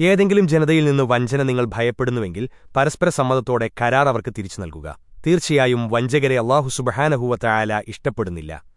ഏതെങ്കിലും ജനതയിൽ നിന്ന് വഞ്ചന നിങ്ങൾ ഭയപ്പെടുന്നുവെങ്കിൽ പരസ്പര സമ്മതത്തോടെ കരാർ അവർക്ക് തിരിച്ചു നൽകുക. തീർച്ചയായും വഞ്ചകരെ അള്ളാഹു സുബഹാനഹുവ ഇഷ്ടപ്പെടുന്നില്ല.